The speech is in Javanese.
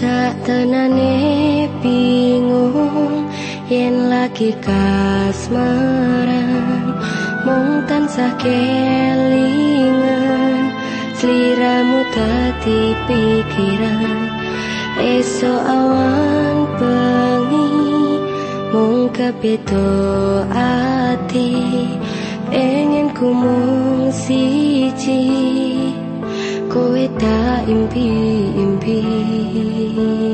tenane bingung yen lagi kasmaran mung tansah kelingan sliramu dadi pikiran. Esok awan bengi mung kebeto ati. Pengen ku mung siji kowe tak be.